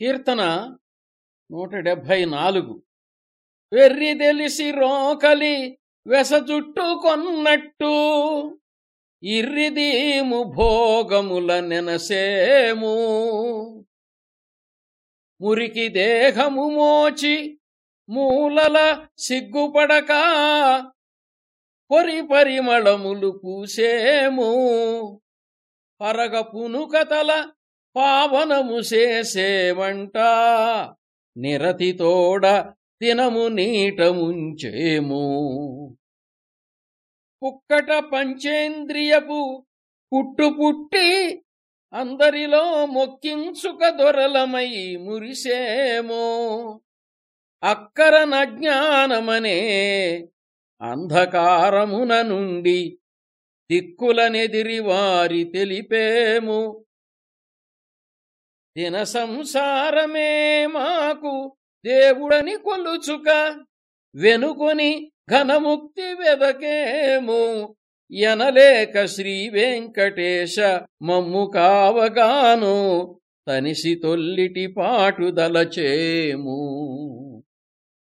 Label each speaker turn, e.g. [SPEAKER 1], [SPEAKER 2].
[SPEAKER 1] కీర్తన నూట డెబ్భై నాలుగు వెర్రి తెలిసి రోకలి వెస కొన్నట్టు ఇర్రిదీము భోగముల నెనసేము. మురికి దేహము మోచి మూలల సిగ్గుపడక పొరి పరిమళములు పూసేము. పరగ పునుకతల పావనము చేసేవంట. నిరతితోడ తినము నీటముంచేము. పుక్కట పంచేంద్రియపు పుట్టు పుట్టి అందరిలో మొక్కించుక దొరలమై మురిసేమో. అక్కర నజ్ఞానమనే అంధకారమున నుండి దిక్కులనెదిరి వారి తెలిపేము. దిన సంసారమే మాకు దేవుడని కొలుచుక వెనుకొని ఘనముక్తి వెదకేము. ఎనలేక శ్రీ వెంకటేశ మమ్ము కావగాను తనిసి తొల్లిటి పాటుదలచేము